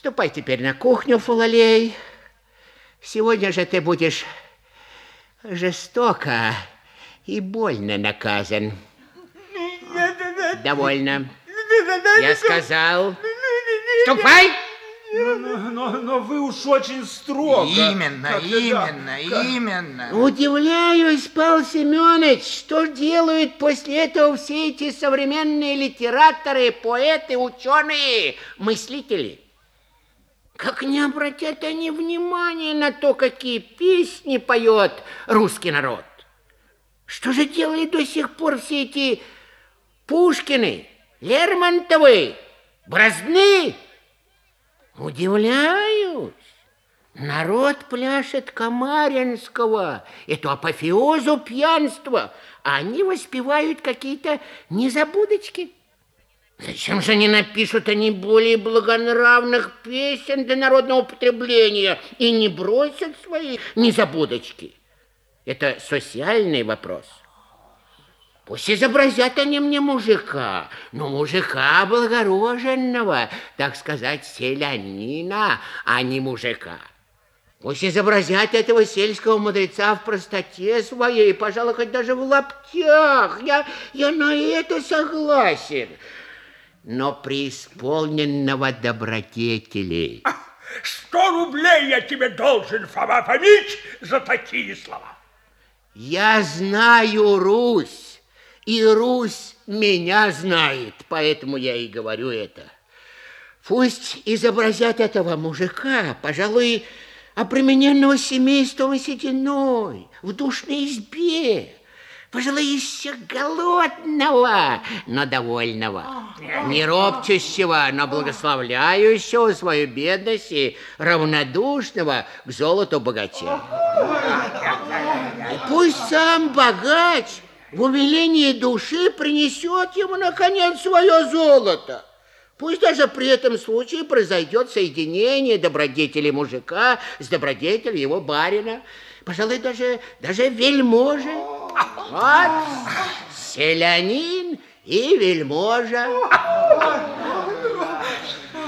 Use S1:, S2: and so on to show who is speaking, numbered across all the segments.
S1: Ступай теперь на кухню, Фулалей. Сегодня же ты будешь жестоко и больно наказан. Довольно. Я сказал. Ступай!
S2: Но, но, но вы уж очень строго.
S3: Именно,
S2: Как-то
S3: именно,
S2: да.
S3: именно.
S1: Удивляюсь, Павел Семенович, что делают после этого все эти современные литераторы, поэты, ученые, мыслители. Как не обратят они внимания на то, какие песни поет русский народ. Что же делали до сих пор все эти Пушкины, Лермонтовы, Бразны? Удивляюсь. Народ пляшет Камаринского, эту апофеозу пьянства, а они воспевают какие-то незабудочки. Зачем же не напишут они более благонравных песен для народного употребления и не бросят свои незабудочки? Это социальный вопрос. Пусть изобразят они мне мужика, но мужика облагороженного, так сказать, селянина, а не мужика. Пусть изобразят этого сельского мудреца в простоте своей, пожалуй, хоть даже в лаптях. Я, я на это согласен. Но преисполненного добродетелей.
S2: Сто рублей я тебе должен, Фома Фомич, за такие слова.
S1: Я знаю Русь, и Русь меня знает, поэтому я и говорю это. Пусть изобразят этого мужика, пожалуй, обремененного семейством и сединой, в душной избе, пожалуй, еще голодного, но довольного, не ропчущего, но благословляющего свою бедность и равнодушного к золоту богача. И пусть сам богач в умилении души принесет ему, наконец, свое золото. Пусть даже при этом случае произойдет соединение добродетели мужика с добродетелью его барина. Пожалуй, даже, даже вельможи. Вот, селянин и вельможа.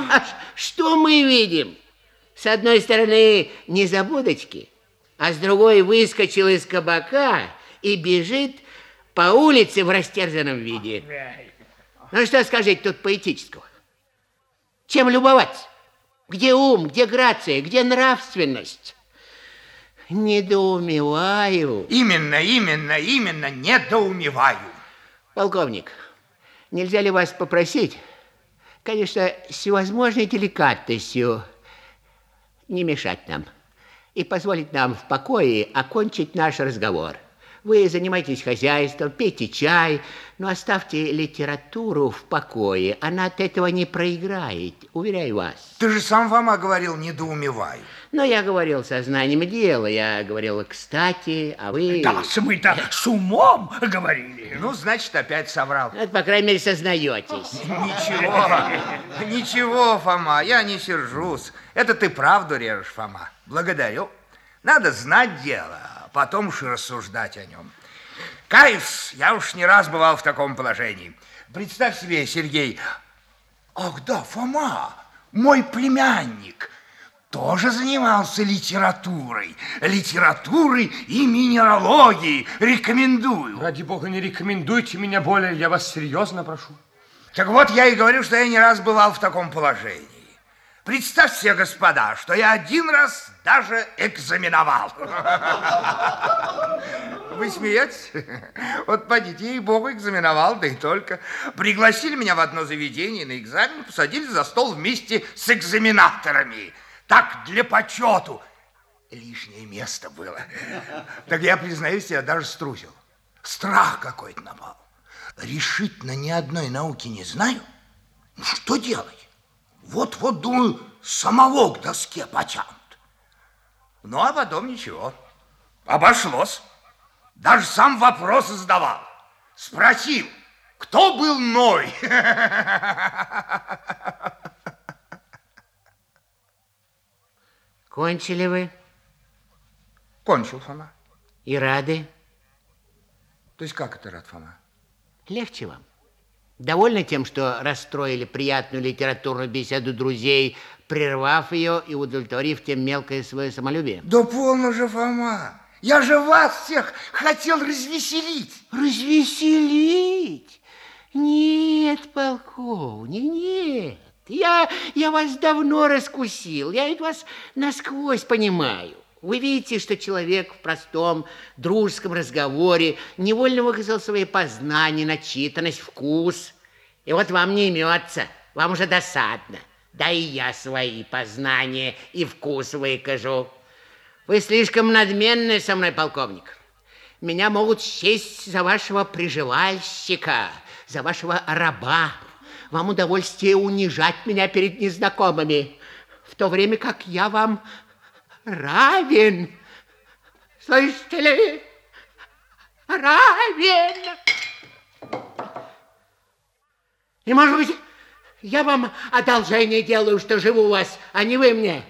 S1: А что мы видим? С одной стороны, незабудочки, а с другой выскочил из кабака и бежит по улице в растерзанном виде. Ну что скажите тут поэтического? Чем любоваться? Где ум, где грация, где нравственность? Недоумеваю.
S3: Именно, именно, именно, недоумеваю.
S1: Полковник, нельзя ли вас попросить, конечно, с всевозможной деликатностью, не мешать нам и позволить нам в покое окончить наш разговор. Вы занимайтесь хозяйством, пейте чай, но оставьте литературу в покое. Она от этого не проиграет, уверяю вас.
S3: Ты же сам, Фома, говорил, недоумеваю.
S1: Но я говорил сознанием дела, я говорил кстати, а вы...
S2: Да, мы-то с умом говорили.
S3: Ну, значит, опять соврал.
S1: Это, по крайней мере, сознаетесь.
S3: Ничего, ничего, Фома, я не сержусь. Это ты правду режешь, Фома. Благодарю. Надо знать дело, а потом уж и рассуждать о нем. Каюсь, я уж не раз бывал в таком положении. Представь себе, Сергей. Ах да, Фома, мой племянник тоже занимался литературой. Литературой и минералогией. Рекомендую.
S2: Ради бога, не рекомендуйте меня более, я вас серьезно прошу.
S3: Так вот, я и говорю, что я не раз бывал в таком положении. Представьте господа, что я один раз даже экзаменовал. Вы смеетесь? Вот пойдите, ей-богу, экзаменовал, да и только. Пригласили меня в одно заведение на экзамен, посадили за стол вместе с экзаменаторами. Так, для почету. Лишнее место было. Так я, признаюсь, я даже струсил. Страх какой-то напал. Решительно ни одной науки не знаю. Ну, что делать? Вот-вот, думаю, самого к доске потянут. Ну, а потом ничего. Обошлось. Даже сам вопросы задавал. Спросил, кто был Ной?
S1: Кончили вы
S3: Кончил Фома.
S1: и рады?
S3: То есть как это, рад Фома?
S1: Легче вам? Довольны тем, что расстроили приятную литературную беседу друзей, прервав ее и удовлетворив тем мелкое свое самолюбие?
S3: Да полно же, Фома. Я же вас всех хотел развеселить.
S1: Развеселить? Нет, полковник, нет. Я, я вас давно раскусил, я ведь вас насквозь понимаю. Вы видите, что человек в простом дружеском разговоре невольно выказал свои познания, начитанность, вкус. И вот вам не имется, вам уже досадно. Да и я свои познания и вкус выкажу. Вы слишком надменны со мной, полковник. Меня могут счесть за вашего приживальщика, за вашего раба. Вам удовольствие унижать меня перед незнакомыми, в то время как я вам равен. Слышите ли? Равен. И, может быть, я вам одолжение делаю, что живу у вас, а не вы мне.